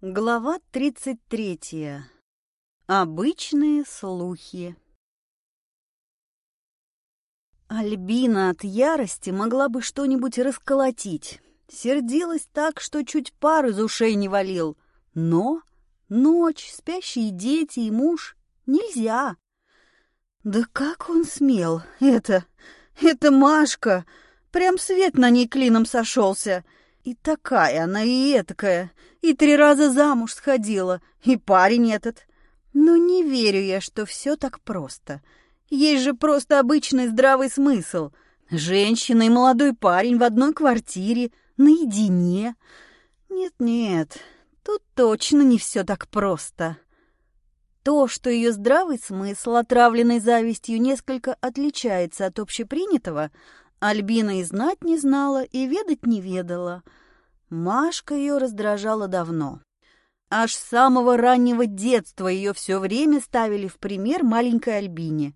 Глава 33. Обычные слухи. Альбина от ярости могла бы что-нибудь расколотить. Сердилась так, что чуть пар из ушей не валил. Но ночь, спящие дети и муж нельзя. Да как он смел? Это... это Машка! Прям свет на ней клином сошелся. И такая она, и этакая, и три раза замуж сходила, и парень этот. Но не верю я, что все так просто. Есть же просто обычный здравый смысл. Женщина и молодой парень в одной квартире, наедине. Нет-нет, тут точно не все так просто. То, что ее здравый смысл, отравленный завистью, несколько отличается от общепринятого, Альбина и знать не знала, и ведать не ведала. Машка ее раздражала давно. Аж с самого раннего детства ее все время ставили в пример маленькой Альбине.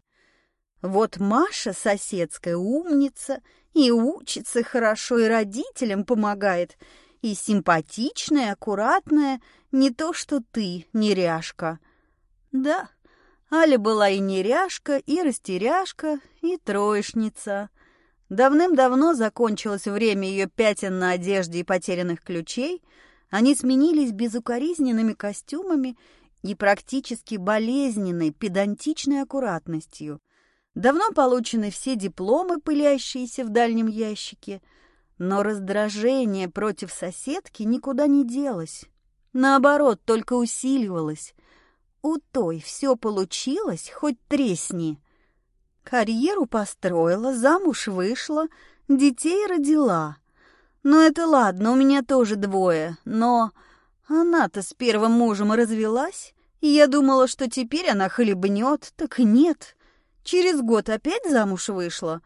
Вот Маша соседская умница, и учится хорошо, и родителям помогает, и симпатичная, аккуратная, не то что ты, неряшка. Да, Аля была и неряшка, и растеряшка, и троечница — Давным-давно закончилось время ее пятен на одежде и потерянных ключей. Они сменились безукоризненными костюмами и практически болезненной, педантичной аккуратностью. Давно получены все дипломы, пылящиеся в дальнем ящике, но раздражение против соседки никуда не делось. Наоборот, только усиливалось. У той все получилось, хоть тресни — Карьеру построила, замуж вышла, детей родила. Ну это ладно, у меня тоже двое, но она-то с первым мужем развелась, и я думала, что теперь она хлебнет, так нет. Через год опять замуж вышла.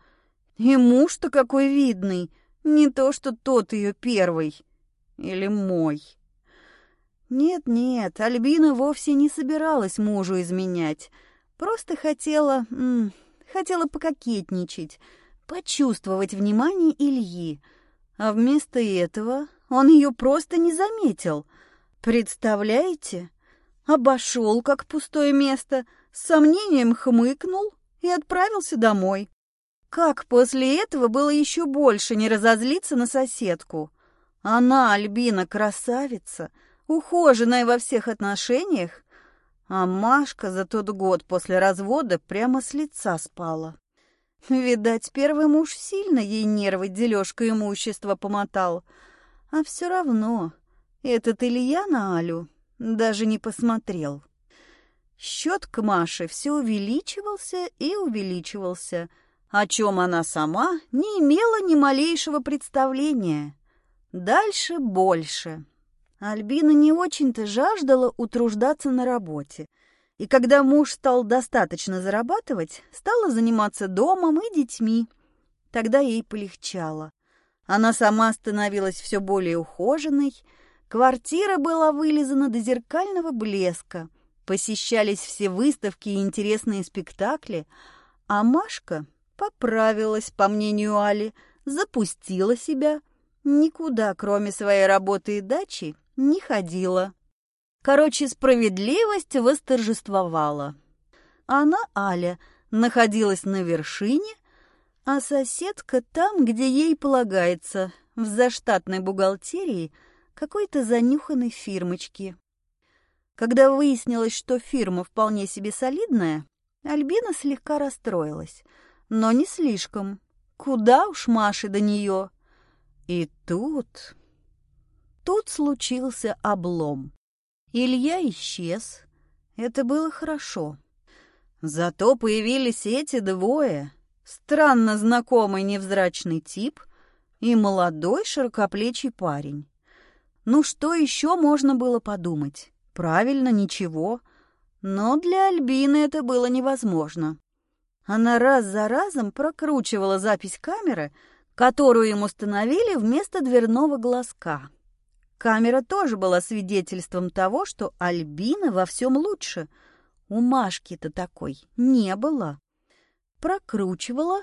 И муж-то какой видный, не то что тот ее первый. Или мой. Нет-нет, Альбина вовсе не собиралась мужу изменять. Просто хотела... М хотела пококетничать, почувствовать внимание Ильи, а вместо этого он ее просто не заметил. Представляете? Обошел как пустое место, с сомнением хмыкнул и отправился домой. Как после этого было еще больше не разозлиться на соседку? Она, Альбина, красавица, ухоженная во всех отношениях, а Машка за тот год после развода прямо с лица спала. Видать, первый муж сильно ей нервы дележка имущества помотал. А все равно этот Илья на Алю даже не посмотрел. Счет к Маше все увеличивался и увеличивался, о чем она сама не имела ни малейшего представления. Дальше больше. Альбина не очень-то жаждала утруждаться на работе. И когда муж стал достаточно зарабатывать, стала заниматься домом и детьми. Тогда ей полегчало. Она сама становилась все более ухоженной, квартира была вылизана до зеркального блеска, посещались все выставки и интересные спектакли, а Машка поправилась, по мнению Али, запустила себя, никуда, кроме своей работы и дачи, не ходила. Короче, справедливость восторжествовала. Она, Аля, находилась на вершине, а соседка там, где ей полагается, в заштатной бухгалтерии какой-то занюханной фирмочки. Когда выяснилось, что фирма вполне себе солидная, Альбина слегка расстроилась, но не слишком. Куда уж Маше до нее? И тут... Тут случился облом. Илья исчез. Это было хорошо. Зато появились эти двое. Странно знакомый невзрачный тип и молодой широкоплечий парень. Ну что еще можно было подумать? Правильно, ничего. Но для Альбины это было невозможно. Она раз за разом прокручивала запись камеры, которую им установили вместо дверного глазка. Камера тоже была свидетельством того, что Альбина во всем лучше. У Машки-то такой не было. Прокручивала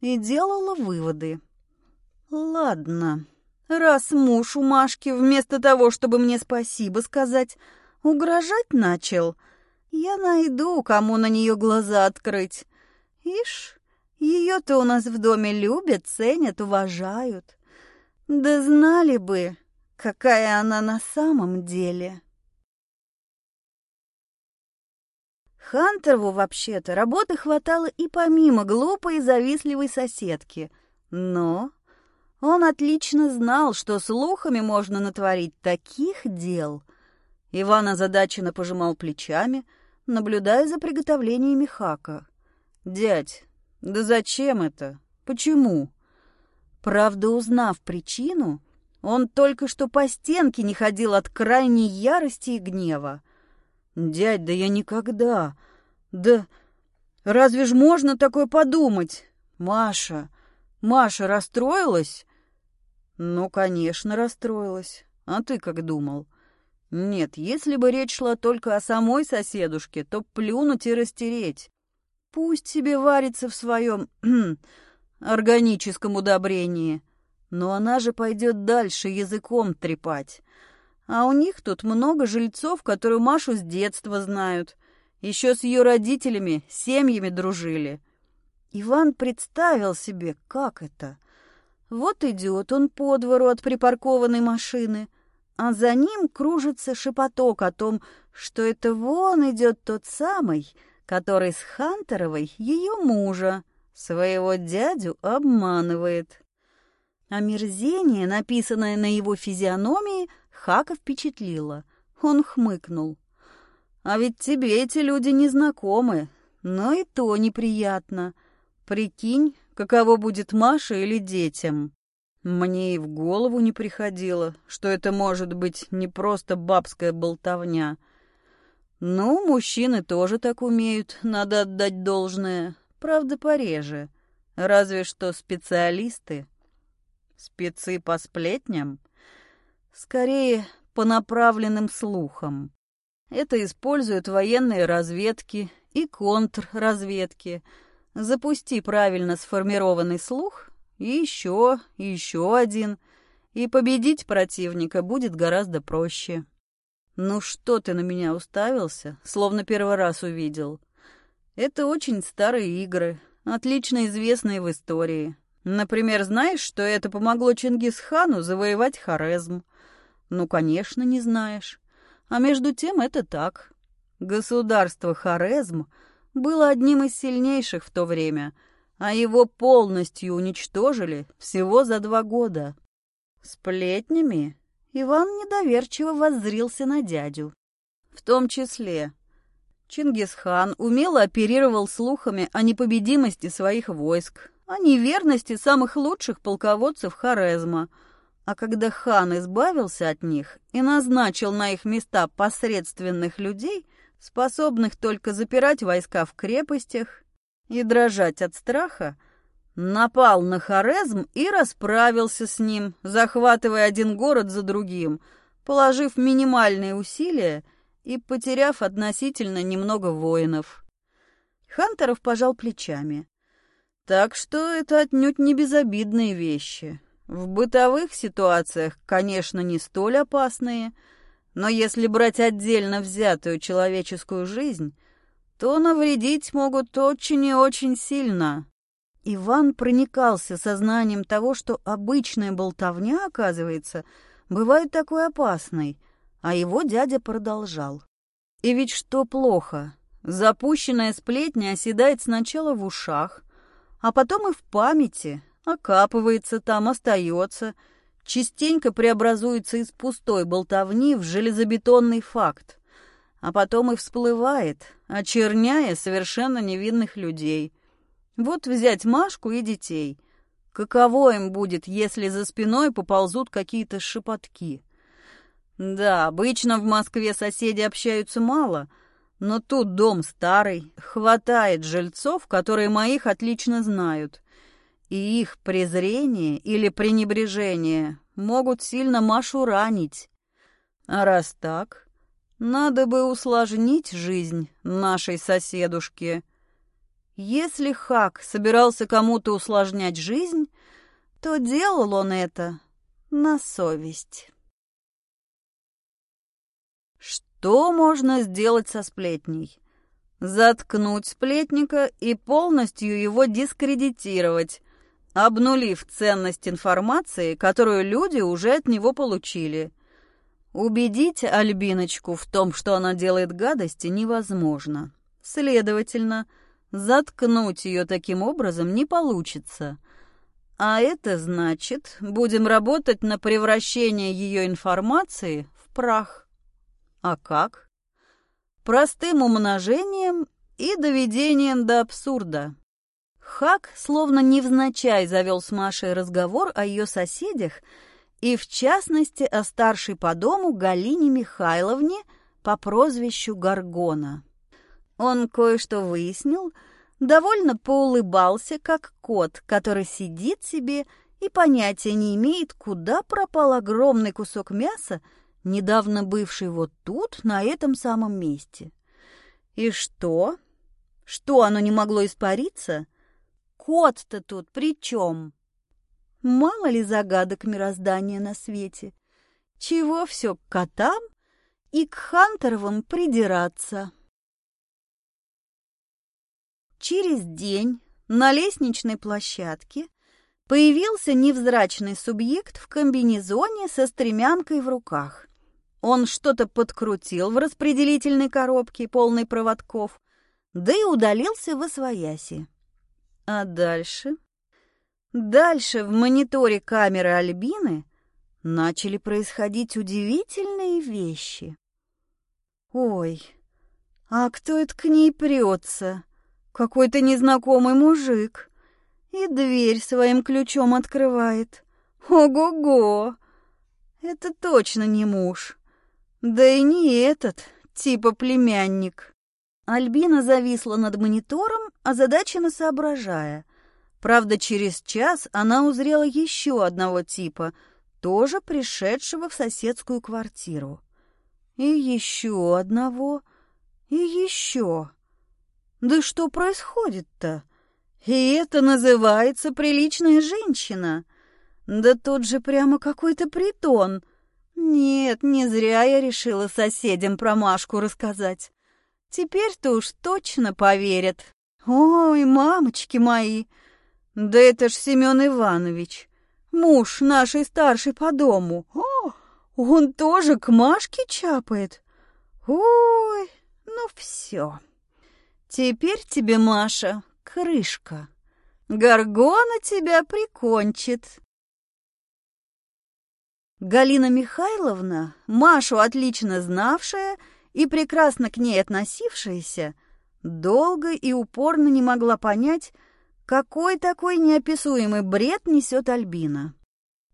и делала выводы. Ладно, Раз муж у Машки вместо того, чтобы мне спасибо сказать, угрожать начал, я найду, кому на нее глаза открыть. Ишь, ее-то у нас в доме любят, ценят, уважают. Да знали бы, какая она на самом деле. Хантерову, вообще-то, работы хватало и помимо глупой и завистливой соседки. Но он отлично знал, что слухами можно натворить таких дел. Иван озадаченно пожимал плечами, наблюдая за приготовлениями хака. «Дядь, да зачем это? Почему?» Правда, узнав причину, он только что по стенке не ходил от крайней ярости и гнева. «Дядь, да я никогда! Да разве ж можно такое подумать? Маша, Маша расстроилась?» «Ну, конечно, расстроилась. А ты как думал?» «Нет, если бы речь шла только о самой соседушке, то плюнуть и растереть. Пусть себе варится в своем органическом удобрении. Но она же пойдет дальше языком трепать. А у них тут много жильцов, которые Машу с детства знают. Еще с ее родителями, семьями дружили. Иван представил себе, как это. Вот идет он по двору от припаркованной машины, а за ним кружится шепоток о том, что это вон идет тот самый, который с Хантеровой ее мужа, своего дядю, обманывает. Омерзение, написанное на его физиономии, Хака впечатлило. Он хмыкнул. «А ведь тебе эти люди не знакомы, но и то неприятно. Прикинь, каково будет Маше или детям». Мне и в голову не приходило, что это может быть не просто бабская болтовня. Ну, мужчины тоже так умеют, надо отдать должное. Правда, пореже. Разве что специалисты. Спецы по сплетням? Скорее, по направленным слухам. Это используют военные разведки и контрразведки. Запусти правильно сформированный слух, и еще, и еще один, и победить противника будет гораздо проще. Ну что ты на меня уставился, словно первый раз увидел? Это очень старые игры, отлично известные в истории. Например, знаешь, что это помогло Чингисхану завоевать Хорезм? Ну, конечно, не знаешь. А между тем это так. Государство Хорезм было одним из сильнейших в то время, а его полностью уничтожили всего за два года. Сплетнями Иван недоверчиво воззрился на дядю. В том числе Чингисхан умело оперировал слухами о непобедимости своих войск, о неверности самых лучших полководцев Хорезма. А когда хан избавился от них и назначил на их места посредственных людей, способных только запирать войска в крепостях и дрожать от страха, напал на Хорезм и расправился с ним, захватывая один город за другим, положив минимальные усилия и потеряв относительно немного воинов. Хантеров пожал плечами. Так что это отнюдь не безобидные вещи. В бытовых ситуациях, конечно, не столь опасные, но если брать отдельно взятую человеческую жизнь, то навредить могут очень и очень сильно. Иван проникался сознанием того, что обычная болтовня, оказывается, бывает такой опасной, а его дядя продолжал. И ведь что плохо? Запущенная сплетня оседает сначала в ушах, а потом и в памяти, окапывается там, остается, частенько преобразуется из пустой болтовни в железобетонный факт, а потом и всплывает, очерняя совершенно невинных людей. Вот взять Машку и детей. Каково им будет, если за спиной поползут какие-то шепотки? Да, обычно в Москве соседи общаются мало — но тут дом старый, хватает жильцов, которые моих отлично знают. И их презрение или пренебрежение могут сильно Машу ранить. А раз так, надо бы усложнить жизнь нашей соседушке. Если Хак собирался кому-то усложнять жизнь, то делал он это на совесть. Что можно сделать со сплетней? Заткнуть сплетника и полностью его дискредитировать, обнулив ценность информации, которую люди уже от него получили. Убедить Альбиночку в том, что она делает гадости, невозможно. Следовательно, заткнуть ее таким образом не получится. А это значит, будем работать на превращение ее информации в прах. А как? Простым умножением и доведением до абсурда. Хак словно невзначай завел с Машей разговор о ее соседях и, в частности, о старшей по дому Галине Михайловне по прозвищу Гаргона. Он кое-что выяснил, довольно поулыбался, как кот, который сидит себе и понятия не имеет, куда пропал огромный кусок мяса, недавно бывший вот тут, на этом самом месте. И что? Что, оно не могло испариться? Кот-то тут при чем? Мало ли загадок мироздания на свете. Чего все к котам и к Хантеровым придираться? Через день на лестничной площадке появился невзрачный субъект в комбинезоне со стремянкой в руках. Он что-то подкрутил в распределительной коробке, полной проводков, да и удалился в освояси. А дальше Дальше в мониторе камеры Альбины начали происходить удивительные вещи. Ой, а кто это к ней прется? Какой-то незнакомый мужик. И дверь своим ключом открывает. Ого-го! Это точно не муж. Да и не этот, типа племянник. Альбина зависла над монитором, озадаченно соображая — Правда, через час она узрела еще одного типа, тоже пришедшего в соседскую квартиру. И еще одного, и еще. Да что происходит-то? И это называется приличная женщина. Да тут же прямо какой-то притон. Нет, не зря я решила соседям про Машку рассказать. Теперь-то уж точно поверят. Ой, мамочки мои, да это ж Семен Иванович, муж нашей старшей по дому. О, он тоже к Машке чапает. Ой, ну все. Теперь тебе, Маша, крышка. Горгона тебя прикончит. Галина Михайловна, Машу отлично знавшая и прекрасно к ней относившаяся, долго и упорно не могла понять, какой такой неописуемый бред несет Альбина?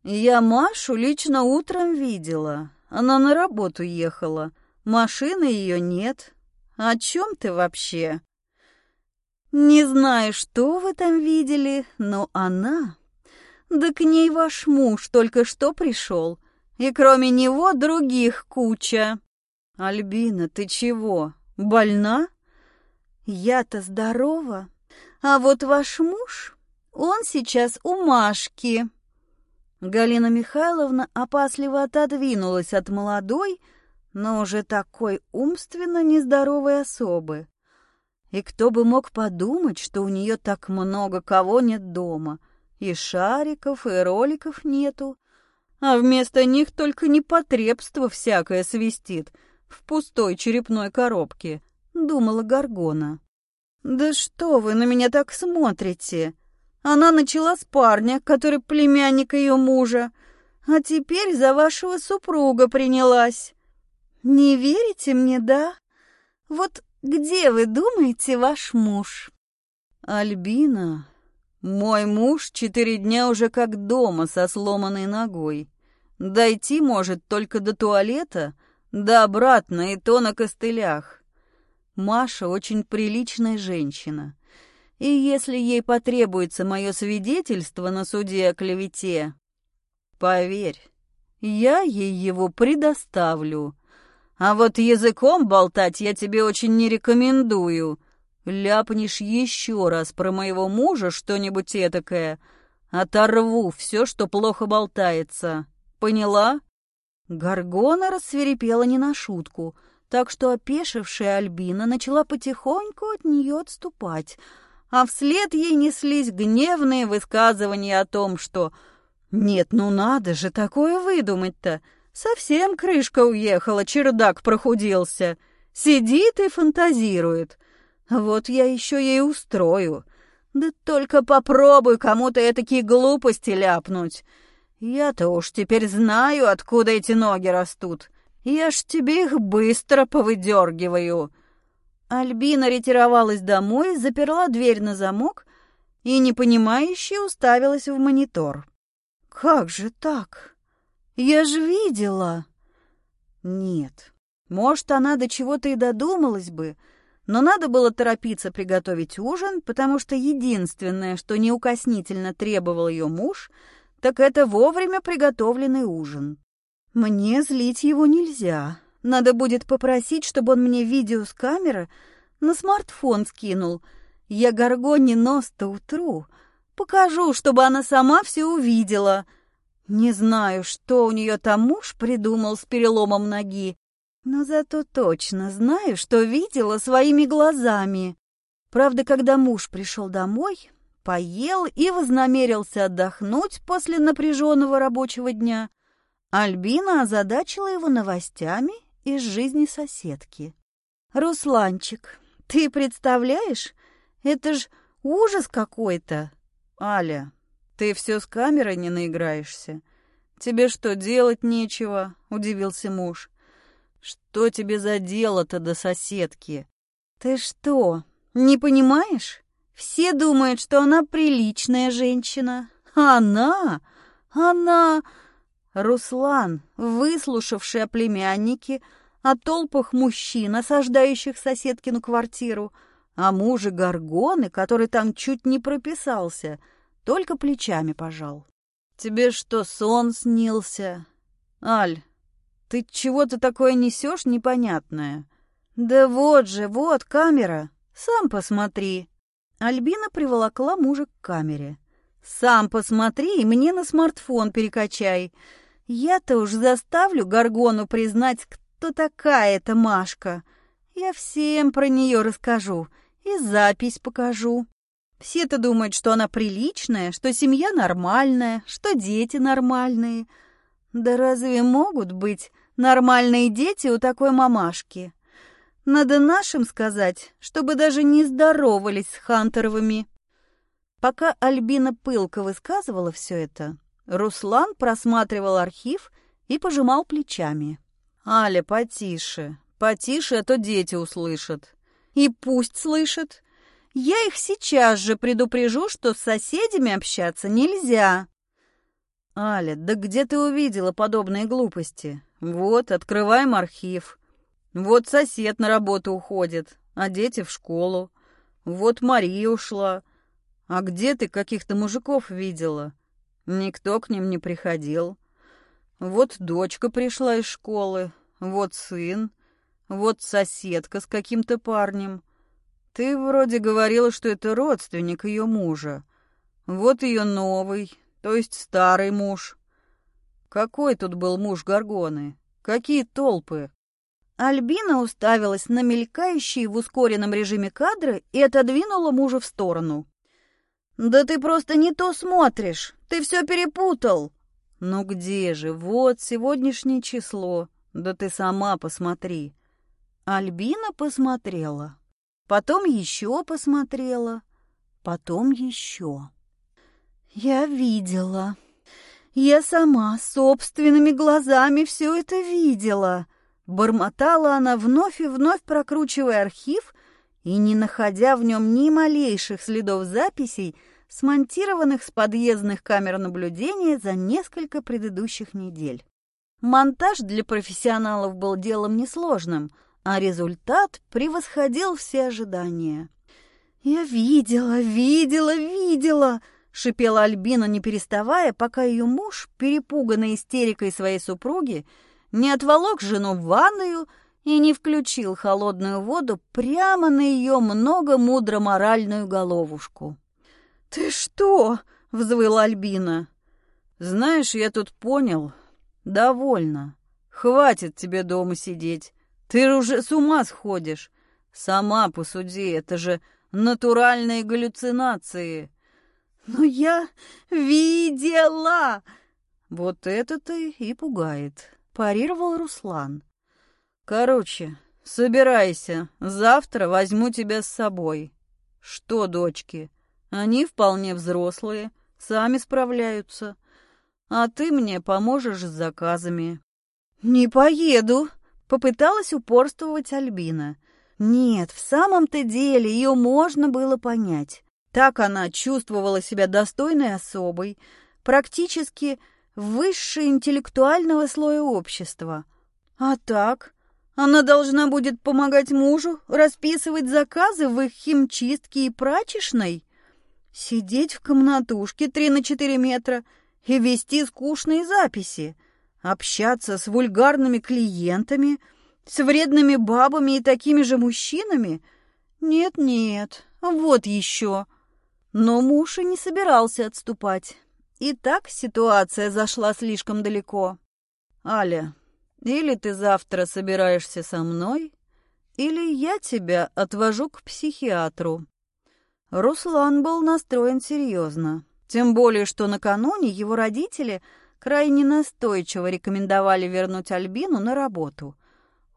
Я Машу лично утром видела. Она на работу ехала. Машины ее нет. О чем ты вообще? Не знаю, что вы там видели, но она... Да к ней ваш муж только что пришел. И кроме него других куча. Альбина, ты чего, больна? Я-то здорова. А вот ваш муж, он сейчас у Машки. Галина Михайловна опасливо отодвинулась от молодой, но уже такой умственно нездоровой особы. И кто бы мог подумать, что у нее так много кого нет дома. И шариков, и роликов нету. А вместо них только непотребство всякое свистит в пустой черепной коробке, думала Гаргона. «Да что вы на меня так смотрите? Она начала с парня, который племянник ее мужа, а теперь за вашего супруга принялась. Не верите мне, да? Вот где, вы думаете, ваш муж?» «Альбина, мой муж четыре дня уже как дома со сломанной ногой. Дойти может только до туалета, да обратно и то на костылях. Маша очень приличная женщина. И если ей потребуется мое свидетельство на суде о клевете, поверь, я ей его предоставлю. А вот языком болтать я тебе очень не рекомендую. Ляпнешь еще раз про моего мужа что-нибудь этакое, оторву все, что плохо болтается. Поняла?» Гаргона рассверепела не на шутку, так что опешившая Альбина начала потихоньку от нее отступать, а вслед ей неслись гневные высказывания о том, что «Нет, ну надо же такое выдумать-то! Совсем крышка уехала, чердак прохудился. Сидит и фантазирует. Вот я еще ей устрою. Да только попробуй кому-то такие глупости ляпнуть. Я-то уж теперь знаю, откуда эти ноги растут. Я ж тебе их быстро повыдергиваю». Альбина ретировалась домой, заперла дверь на замок и, непонимающе, уставилась в монитор. «Как же так? Я же видела!» «Нет, может, она до чего-то и додумалась бы, но надо было торопиться приготовить ужин, потому что единственное, что неукоснительно требовал ее муж, так это вовремя приготовленный ужин. Мне злить его нельзя, надо будет попросить, чтобы он мне видео с камеры на смартфон скинул. Я Горгоне нос-то утру. Покажу, чтобы она сама все увидела. Не знаю, что у нее там муж придумал с переломом ноги, но зато точно знаю, что видела своими глазами. Правда, когда муж пришел домой, поел и вознамерился отдохнуть после напряженного рабочего дня, Альбина озадачила его новостями из жизни соседки. «Русланчик, ты представляешь? Это ж ужас какой-то!» «Аля, ты все с камерой не наиграешься? Тебе что, делать нечего?» — удивился муж. «Что тебе за дело-то до соседки?» «Ты что, не понимаешь? Все думают, что она приличная женщина. Она... она...» Руслан, выслушавший о племяннике, о толпах мужчин, осаждающих соседкину квартиру, о муже Горгоны, который там чуть не прописался, только плечами пожал. «Тебе что, сон снился?» «Аль, ты чего-то такое несешь непонятное?» «Да вот же, вот камера, сам посмотри». Альбина приволокла мужа к камере. «Сам посмотри и мне на смартфон перекачай. Я-то уж заставлю Гаргону признать, кто такая эта Машка. Я всем про нее расскажу и запись покажу. Все-то думают, что она приличная, что семья нормальная, что дети нормальные. Да разве могут быть нормальные дети у такой мамашки? Надо нашим сказать, чтобы даже не здоровались с Хантеровыми. Пока Альбина пылко высказывала все это, Руслан просматривал архив и пожимал плечами. «Аля, потише, потише, а то дети услышат». «И пусть слышат. Я их сейчас же предупрежу, что с соседями общаться нельзя». «Аля, да где ты увидела подобные глупости? Вот, открываем архив. Вот сосед на работу уходит, а дети в школу. Вот Мария ушла. А где ты каких-то мужиков видела? Никто к ним не приходил. Вот дочка пришла из школы, вот сын, вот соседка с каким-то парнем. Ты вроде говорила, что это родственник ее мужа. Вот ее новый, то есть старый муж. Какой тут был муж Горгоны? Какие толпы? Альбина уставилась на мелькающие в ускоренном режиме кадры и отодвинула мужа в сторону. «Да ты просто не то смотришь! Ты все перепутал!» «Ну где же? Вот сегодняшнее число. Да ты сама посмотри!» Альбина посмотрела. Потом еще посмотрела. Потом еще. «Я видела. Я сама собственными глазами все это видела!» Бормотала она, вновь и вновь прокручивая архив и не находя в нем ни малейших следов записей, смонтированных с подъездных камер наблюдения за несколько предыдущих недель. Монтаж для профессионалов был делом несложным, а результат превосходил все ожидания. «Я видела, видела, видела!» — шипела Альбина, не переставая, пока ее муж, перепуганный истерикой своей супруги, не отволок жену в ванную и не включил холодную воду прямо на ее много мудро моральную головушку. «Ты что?» — взвыла Альбина. «Знаешь, я тут понял. «Довольно. Хватит тебе дома сидеть. Ты уже с ума сходишь. Сама посуди, это же натуральные галлюцинации». «Но я видела!» «Вот это-то и пугает», — парировал Руслан. «Короче, собирайся. Завтра возьму тебя с собой. Что, дочки, они вполне взрослые, сами справляются. А ты мне поможешь с заказами». «Не поеду», — попыталась упорствовать Альбина. Нет, в самом-то деле ее можно было понять. Так она чувствовала себя достойной особой, практически высшей интеллектуального слоя общества. А так, она должна будет помогать мужу расписывать заказы в их химчистке и прачечной, сидеть в комнатушке три на четыре метра и вести скучные записи, общаться с вульгарными клиентами, с вредными бабами и такими же мужчинами. Нет-нет, вот еще. Но муж и не собирался отступать. И так ситуация зашла слишком далеко. «Аля, или ты завтра собираешься со мной, или я тебя отвожу к психиатру». Руслан был настроен серьезно. Тем более, что накануне его родители крайне настойчиво рекомендовали вернуть Альбину на работу.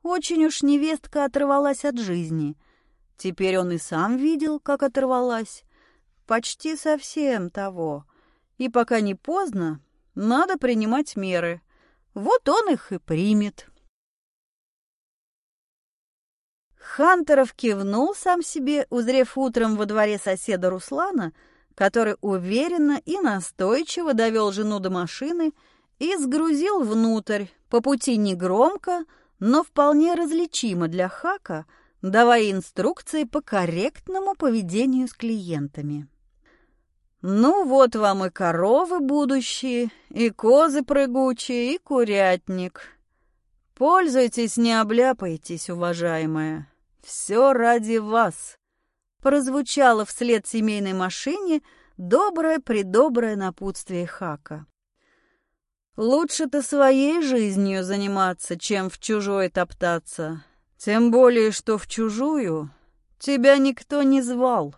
Очень уж невестка оторвалась от жизни. Теперь он и сам видел, как оторвалась. Почти совсем того. И пока не поздно, надо принимать меры. Вот он их и примет. Хантеров кивнул сам себе, узрев утром во дворе соседа Руслана, который уверенно и настойчиво довел жену до машины и сгрузил внутрь, по пути негромко, но вполне различимо для Хака, давая инструкции по корректному поведению с клиентами. Ну вот вам и коровы будущие, и козы прыгучие, и курятник. Пользуйтесь, не обляпайтесь, уважаемая. Все ради вас. Прозвучало вслед семейной машине доброе-предоброе напутствие Хака. Лучше-то своей жизнью заниматься, чем в чужой топтаться. Тем более, что в чужую тебя никто не звал.